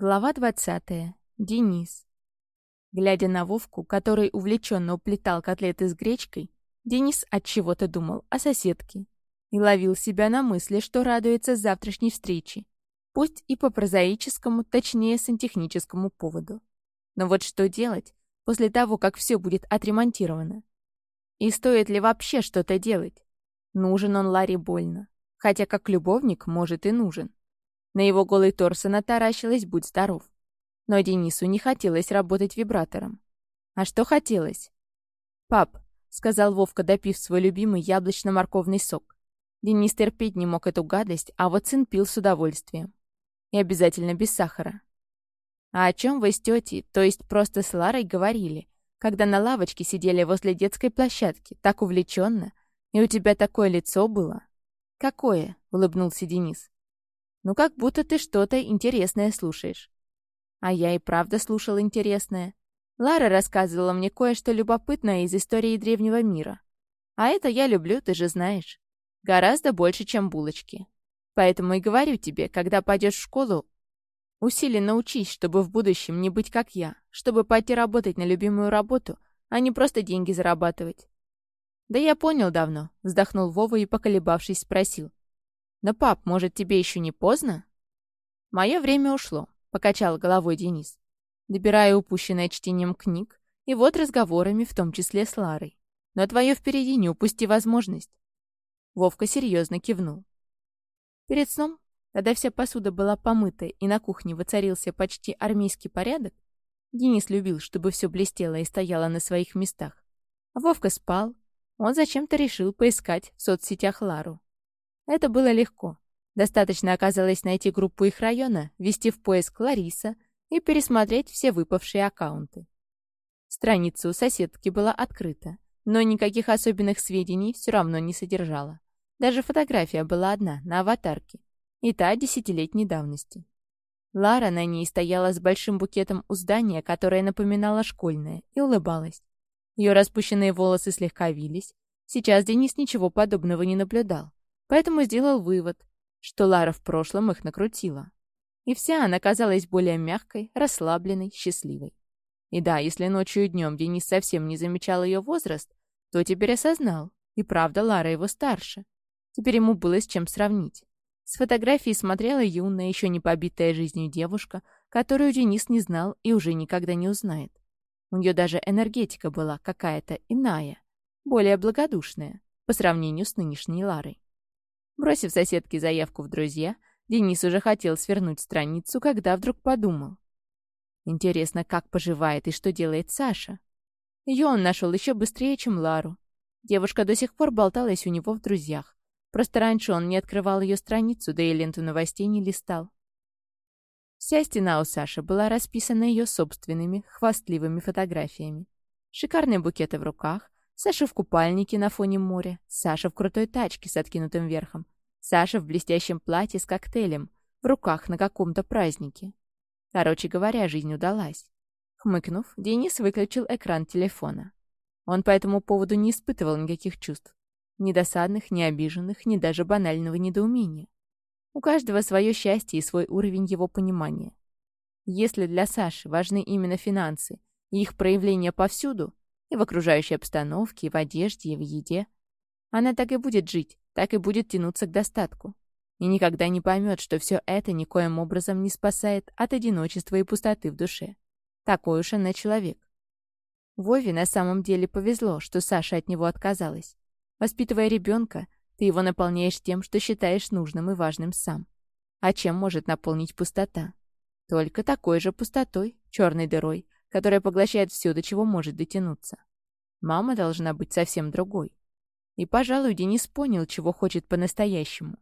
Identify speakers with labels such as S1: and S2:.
S1: Глава 20. Денис. Глядя на Вовку, который увлеченно уплетал котлеты с гречкой, Денис от чего-то думал о соседке и ловил себя на мысли, что радуется завтрашней встрече, пусть и по прозаическому, точнее сантехническому поводу. Но вот что делать после того, как все будет отремонтировано? И стоит ли вообще что-то делать? Нужен он Ларе больно, хотя как любовник, может, и нужен. На его голый торс она таращилась «Будь здоров». Но Денису не хотелось работать вибратором. А что хотелось? «Пап», — сказал Вовка, допив свой любимый яблочно-морковный сок. Денис терпеть не мог эту гадость, а вот сын пил с удовольствием. И обязательно без сахара. «А о чем вы с тетей, то есть просто с Ларой, говорили, когда на лавочке сидели возле детской площадки, так увлеченно, и у тебя такое лицо было?» «Какое?» — улыбнулся Денис. Ну, как будто ты что-то интересное слушаешь. А я и правда слушал интересное. Лара рассказывала мне кое-что любопытное из истории древнего мира. А это я люблю, ты же знаешь. Гораздо больше, чем булочки. Поэтому и говорю тебе, когда пойдешь в школу, усиленно учись, чтобы в будущем не быть как я, чтобы пойти работать на любимую работу, а не просто деньги зарабатывать. «Да я понял давно», — вздохнул Вова и, поколебавшись, спросил. «Но, пап, может, тебе еще не поздно?» «Мое время ушло», — покачал головой Денис, добирая упущенное чтением книг и вот разговорами, в том числе с Ларой. «Но твое впереди не упусти возможность». Вовка серьезно кивнул. Перед сном, когда вся посуда была помыта и на кухне воцарился почти армейский порядок, Денис любил, чтобы все блестело и стояло на своих местах. Вовка спал. Он зачем-то решил поискать в соцсетях Лару. Это было легко. Достаточно оказалось найти группу их района, ввести в поиск Лариса и пересмотреть все выпавшие аккаунты. Страница у соседки была открыта, но никаких особенных сведений все равно не содержала. Даже фотография была одна, на аватарке, и та десятилетней давности. Лара на ней стояла с большим букетом у здания, которое напоминало школьное, и улыбалась. Ее распущенные волосы слегка вились. Сейчас Денис ничего подобного не наблюдал. Поэтому сделал вывод, что Лара в прошлом их накрутила. И вся она казалась более мягкой, расслабленной, счастливой. И да, если ночью и днем Денис совсем не замечал ее возраст, то теперь осознал. И правда, Лара его старше. Теперь ему было с чем сравнить. С фотографии смотрела юная, еще не побитая жизнью девушка, которую Денис не знал и уже никогда не узнает. У нее даже энергетика была какая-то иная, более благодушная, по сравнению с нынешней Ларой. Бросив соседке заявку в друзья, Денис уже хотел свернуть страницу, когда вдруг подумал. Интересно, как поживает и что делает Саша? Ее он нашел еще быстрее, чем Лару. Девушка до сих пор болталась у него в друзьях. Просто раньше он не открывал ее страницу, да и ленту новостей не листал. Вся стена у Саши была расписана ее собственными, хвастливыми фотографиями. Шикарные букеты в руках, Саша в купальнике на фоне моря, Саша в крутой тачке с откинутым верхом, Саша в блестящем платье с коктейлем, в руках на каком-то празднике. Короче говоря, жизнь удалась. Хмыкнув, Денис выключил экран телефона. Он по этому поводу не испытывал никаких чувств. Ни досадных, ни обиженных, ни даже банального недоумения. У каждого свое счастье и свой уровень его понимания. Если для Саши важны именно финансы и их проявление повсюду, и в окружающей обстановке, и в одежде, и в еде. Она так и будет жить, так и будет тянуться к достатку. И никогда не поймет, что все это никоим образом не спасает от одиночества и пустоты в душе. Такой уж она человек. Вове на самом деле повезло, что Саша от него отказалась. Воспитывая ребенка, ты его наполняешь тем, что считаешь нужным и важным сам. А чем может наполнить пустота? Только такой же пустотой, черной дырой, которая поглощает все, до чего может дотянуться. Мама должна быть совсем другой. И, пожалуй, Денис понял, чего хочет по-настоящему.